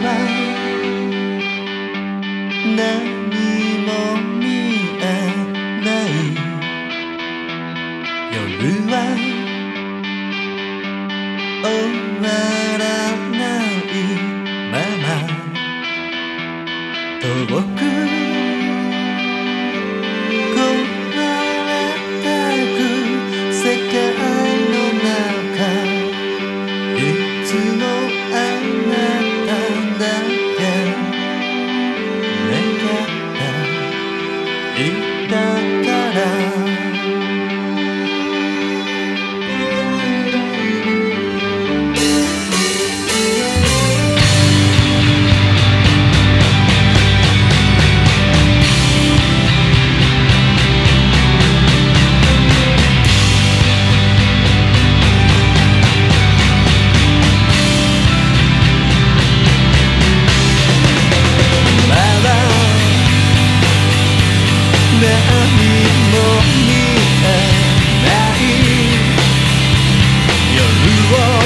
は何も見えない。夜は終わらないまま。も見えない。夜を